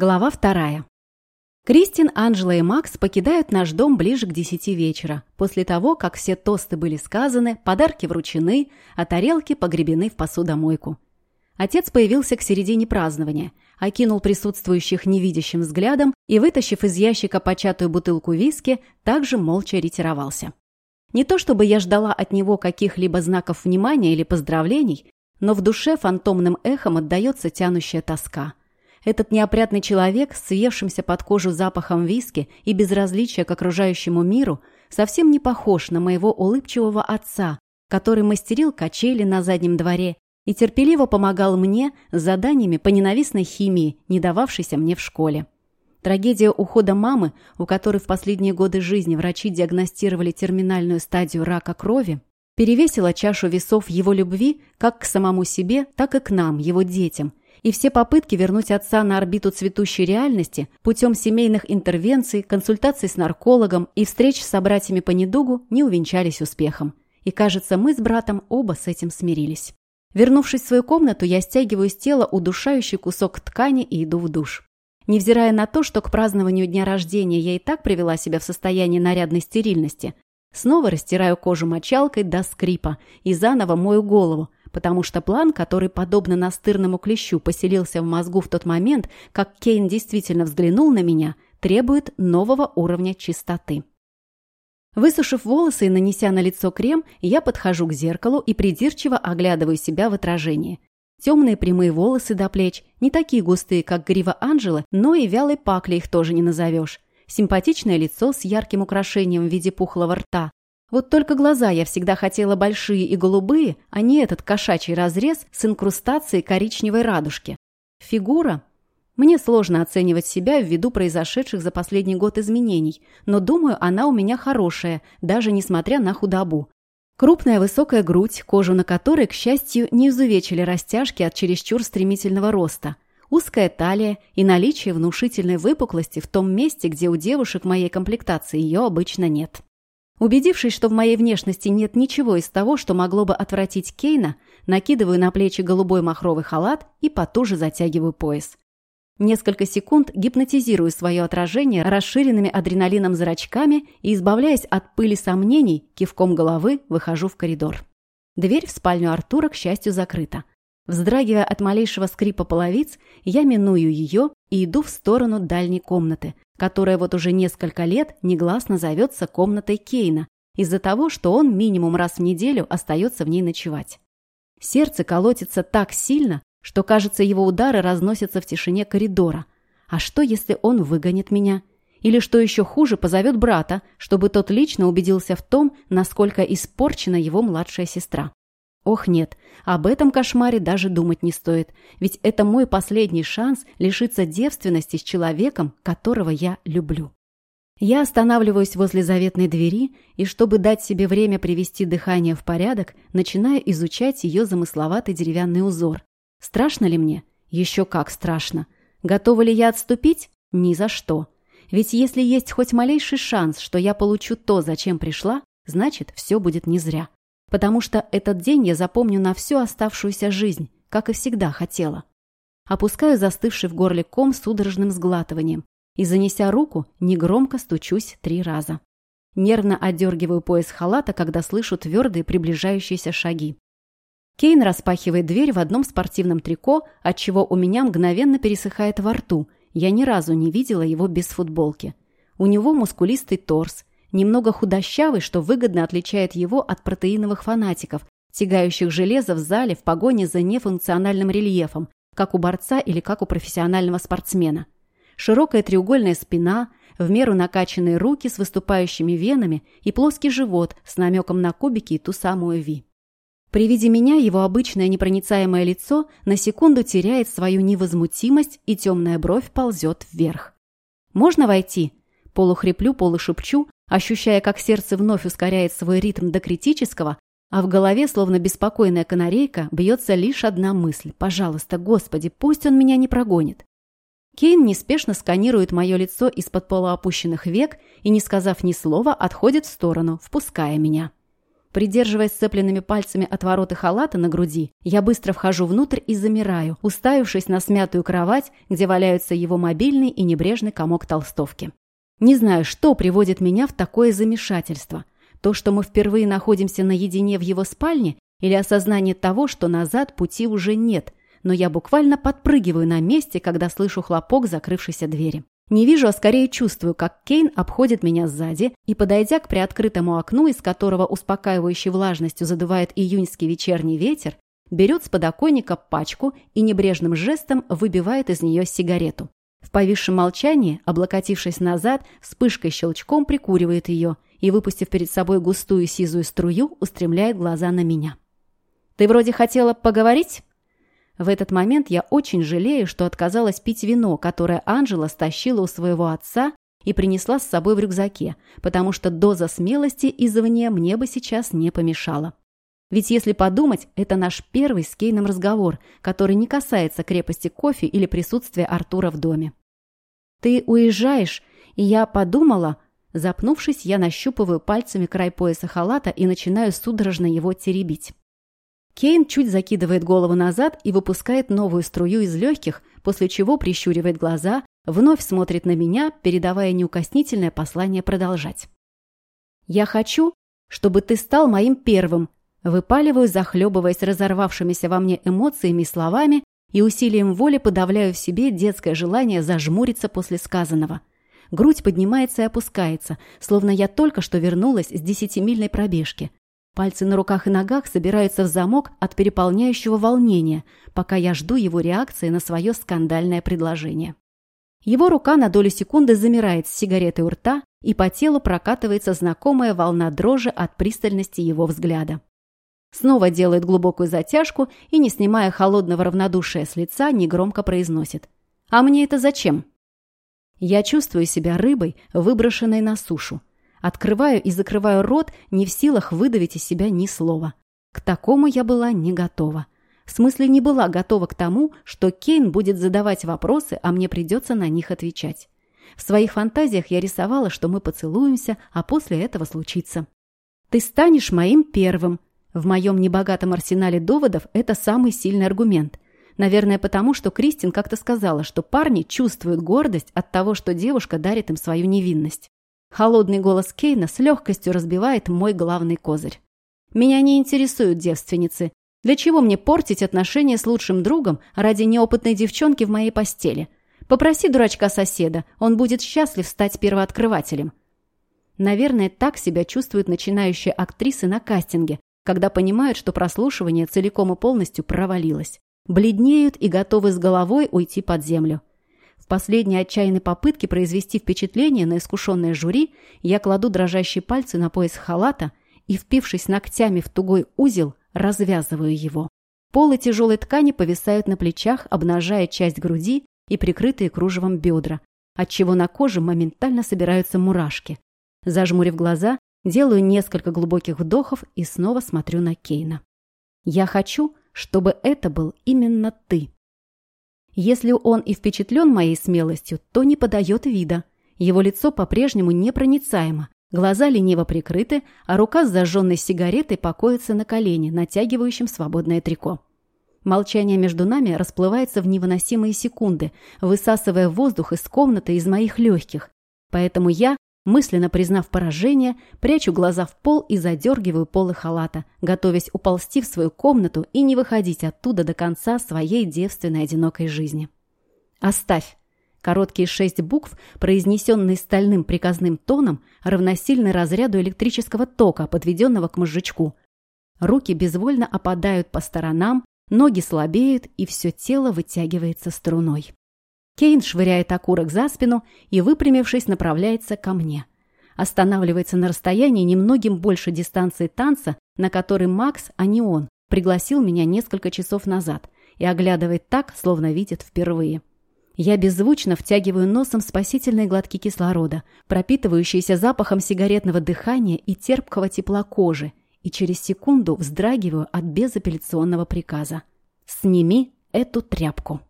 Глава вторая. Кристин, Анжела и Макс покидают наш дом ближе к десяти вечера, после того, как все тосты были сказаны, подарки вручены, а тарелки погребены в посудомойку. Отец появился к середине празднования, окинул присутствующих невидящим взглядом и, вытащив из ящика початую бутылку виски, также молча ретировался. Не то чтобы я ждала от него каких-либо знаков внимания или поздравлений, но в душе фантомным эхом отдается тянущая тоска – этот неопрятный человек с под кожу запахом виски и безразличия к окружающему миру совсем не похож на моего улыбчивого отца, который мастерил качели на заднем дворе и терпеливо помогал мне с заданиями по ненавистной химии, не дававшейся мне в школе. Трагедия ухода мамы, у которой в последние годы жизни врачи диагностировали терминальную стадию рака крови, перевесила чашу весов его любви как к самому себе, так и к нам, его детям, и все попытки вернуть отца на орбиту цветущей реальности путем семейных интервенций, консультаций с наркологом и встреч с собратьями по недугу не увенчались успехом. И, кажется, мы с братом оба с этим смирились. Вернувшись в свою комнату, я стягиваю с тела удушающий кусок ткани и иду в душ. Невзирая на то, что к празднованию дня рождения я и так привела себя в состояние нарядной стерильности, снова растираю кожу мочалкой до скрипа и заново мою голову, потому что план, который, подобно настырному клещу, поселился в мозгу в тот момент, как Кейн действительно взглянул на меня, требует нового уровня чистоты. Высушив волосы и нанеся на лицо крем, я подхожу к зеркалу и придирчиво оглядываю себя в отражении. Темные прямые волосы до плеч, не такие густые, как грива Анжелы, но и вялой пакли их тоже не назовешь. Симпатичное лицо с ярким украшением в виде пухлого рта, вот только глаза я всегда хотела большие и голубые, а не этот кошачий разрез с инкрустацией коричневой радужки. Фигура? Мне сложно оценивать себя ввиду произошедших за последний год изменений, но думаю, она у меня хорошая, даже несмотря на худобу. Крупная высокая грудь, кожу на которой, к счастью, не изувечили растяжки от чересчур стремительного роста. Узкая талия и наличие внушительной выпуклости в том месте, где у девушек моей комплектации ее обычно нет. Убедившись, что в моей внешности нет ничего из того, что могло бы отвратить Кейна, накидываю на плечи голубой махровый халат и потуже затягиваю пояс. Несколько секунд гипнотизирую свое отражение расширенными адреналином зрачками и, избавляясь от пыли сомнений, кивком головы выхожу в коридор. Дверь в спальню Артура, к счастью, закрыта. Вздрагивая от малейшего скрипа половиц, я миную ее и иду в сторону дальней комнаты, которая вот уже несколько лет негласно зовется комнатой Кейна, из-за того, что он минимум раз в неделю остается в ней ночевать. Сердце колотится так сильно, что, кажется, его удары разносятся в тишине коридора. А что, если он выгонит меня? Или, что еще хуже, позовет брата, чтобы тот лично убедился в том, насколько испорчена его младшая сестра? Ох, нет, об этом кошмаре даже думать не стоит, ведь это мой последний шанс лишиться девственности с человеком, которого я люблю. Я останавливаюсь возле заветной двери и, чтобы дать себе время привести дыхание в порядок, начинаю изучать ее замысловатый деревянный узор. Страшно ли мне? Еще как страшно. Готова ли я отступить? Ни за что. Ведь если есть хоть малейший шанс, что я получу то, зачем пришла, значит, все будет не зря потому что этот день я запомню на всю оставшуюся жизнь, как и всегда хотела. Опускаю застывший в горле ком судорожным сглатыванием и, занеся руку, негромко стучусь три раза. Нервно отдергиваю пояс халата, когда слышу твердые приближающиеся шаги. Кейн распахивает дверь в одном спортивном трико, отчего у меня мгновенно пересыхает во рту. Я ни разу не видела его без футболки. У него мускулистый торс, немного худощавый, что выгодно отличает его от протеиновых фанатиков, тягающих железо в зале в погоне за нефункциональным рельефом, как у борца или как у профессионального спортсмена. Широкая треугольная спина, в меру накачанные руки с выступающими венами и плоский живот с намеком на кубики и ту самую Ви. При виде меня его обычное непроницаемое лицо на секунду теряет свою невозмутимость и темная бровь ползет вверх. «Можно войти?» Полухреплю, полушепчу, ощущая, как сердце вновь ускоряет свой ритм до критического, а в голове, словно беспокойная канарейка, бьется лишь одна мысль. «Пожалуйста, Господи, пусть он меня не прогонит». Кейн неспешно сканирует мое лицо из-под полуопущенных век и, не сказав ни слова, отходит в сторону, впуская меня. Придерживаясь сцепленными пальцами от ворота халата на груди, я быстро вхожу внутрь и замираю, уставившись на смятую кровать, где валяются его мобильный и небрежный комок толстовки. Не знаю, что приводит меня в такое замешательство. То, что мы впервые находимся наедине в его спальне, или осознание того, что назад пути уже нет, но я буквально подпрыгиваю на месте, когда слышу хлопок закрывшейся двери. Не вижу, а скорее чувствую, как Кейн обходит меня сзади и, подойдя к приоткрытому окну, из которого успокаивающей влажностью задувает июньский вечерний ветер, берет с подоконника пачку и небрежным жестом выбивает из нее сигарету. В повисшем молчании, облокотившись назад, вспышкой щелчком прикуривает ее и, выпустив перед собой густую сизую струю, устремляет глаза на меня. «Ты вроде хотела поговорить?» В этот момент я очень жалею, что отказалась пить вино, которое Анжела стащила у своего отца и принесла с собой в рюкзаке, потому что доза смелости извне мне бы сейчас не помешала. Ведь если подумать, это наш первый с Кейном разговор, который не касается крепости кофе или присутствия Артура в доме. «Ты уезжаешь, и я подумала...» Запнувшись, я нащупываю пальцами край пояса халата и начинаю судорожно его теребить. Кейн чуть закидывает голову назад и выпускает новую струю из легких, после чего прищуривает глаза, вновь смотрит на меня, передавая неукоснительное послание продолжать. «Я хочу, чтобы ты стал моим первым», выпаливаю, захлебываясь разорвавшимися во мне эмоциями и словами, и усилием воли подавляю в себе детское желание зажмуриться после сказанного. Грудь поднимается и опускается, словно я только что вернулась с десятимильной пробежки. Пальцы на руках и ногах собираются в замок от переполняющего волнения, пока я жду его реакции на свое скандальное предложение. Его рука на долю секунды замирает с сигаретой у рта, и по телу прокатывается знакомая волна дрожи от пристальности его взгляда. Снова делает глубокую затяжку и, не снимая холодного равнодушия с лица, негромко произносит. «А мне это зачем?» Я чувствую себя рыбой, выброшенной на сушу. Открываю и закрываю рот, не в силах выдавить из себя ни слова. К такому я была не готова. В смысле, не была готова к тому, что Кейн будет задавать вопросы, а мне придется на них отвечать. В своих фантазиях я рисовала, что мы поцелуемся, а после этого случится. «Ты станешь моим первым». В моем небогатом арсенале доводов это самый сильный аргумент. Наверное, потому что Кристин как-то сказала, что парни чувствуют гордость от того, что девушка дарит им свою невинность. Холодный голос Кейна с легкостью разбивает мой главный козырь. Меня не интересуют девственницы. Для чего мне портить отношения с лучшим другом ради неопытной девчонки в моей постели? Попроси дурачка соседа, он будет счастлив стать первооткрывателем. Наверное, так себя чувствуют начинающие актрисы на кастинге, когда понимают, что прослушивание целиком и полностью провалилось. Бледнеют и готовы с головой уйти под землю последней отчаянной попытке произвести впечатление на искушенное жюри я кладу дрожащие пальцы на пояс халата и, впившись ногтями в тугой узел, развязываю его. Полы тяжелой ткани повисают на плечах, обнажая часть груди и прикрытые кружевом бедра, отчего на коже моментально собираются мурашки. Зажмурив глаза, делаю несколько глубоких вдохов и снова смотрю на Кейна. «Я хочу, чтобы это был именно ты». Если он и впечатлен моей смелостью, то не подает вида. Его лицо по-прежнему непроницаемо, глаза лениво прикрыты, а рука с зажженной сигаретой покоится на колене, натягивающем свободное трико. Молчание между нами расплывается в невыносимые секунды, высасывая воздух из комнаты из моих легких. Поэтому я, Мысленно признав поражение, прячу глаза в пол и задергиваю полы халата, готовясь уползти в свою комнату и не выходить оттуда до конца своей девственной одинокой жизни. «Оставь!» Короткие шесть букв, произнесенные стальным приказным тоном, равносильны разряду электрического тока, подведенного к мозжечку. Руки безвольно опадают по сторонам, ноги слабеют, и все тело вытягивается струной. Кейн швыряет окурок за спину и, выпрямившись, направляется ко мне. Останавливается на расстоянии немногим больше дистанции танца, на который Макс, а не он, пригласил меня несколько часов назад и оглядывает так, словно видит впервые. Я беззвучно втягиваю носом спасительные глотки кислорода, пропитывающиеся запахом сигаретного дыхания и терпкого тепла кожи, и через секунду вздрагиваю от безапелляционного приказа. «Сними эту тряпку».